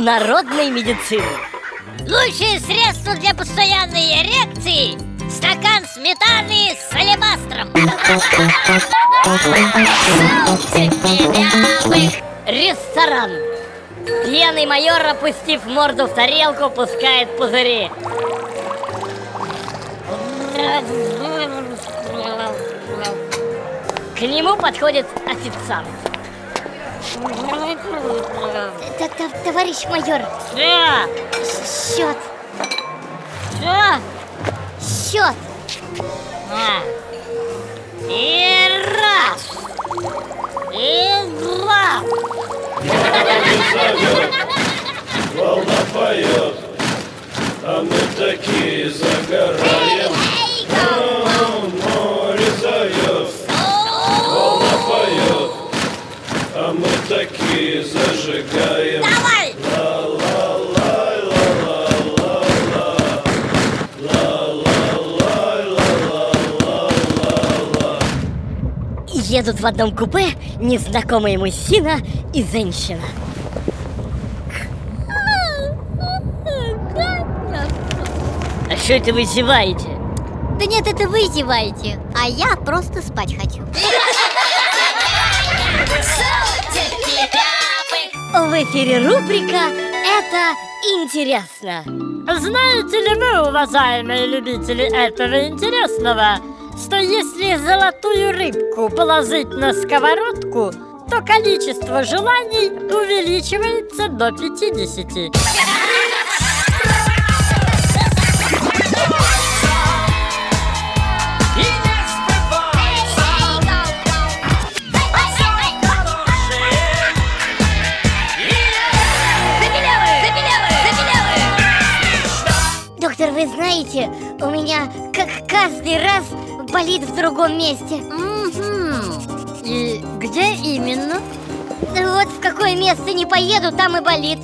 народной медицины. Лучшее средство для постоянной эрекции – стакан сметаны с алебастром. Ресторан. Пьяный майор, опустив морду в тарелку, пускает пузыри. К нему подходит официант. Товарищ майор, Да, счет, да. счет. А. И раз. И два. Такие зажигаем. Давай! Едут в одном купе незнакомый мужчина и женщина. А что это вы зеваете? Да нет, это вы зеваете, а я просто спать хочу. В эфире рубрика «Это интересно». Знаете ли вы, уважаемые любители этого интересного, что если золотую рыбку положить на сковородку, то количество желаний увеличивается до 50. Доктор, вы знаете, у меня как каждый раз болит в другом месте. И где именно? Да Вот в какое место не поеду, там и болит.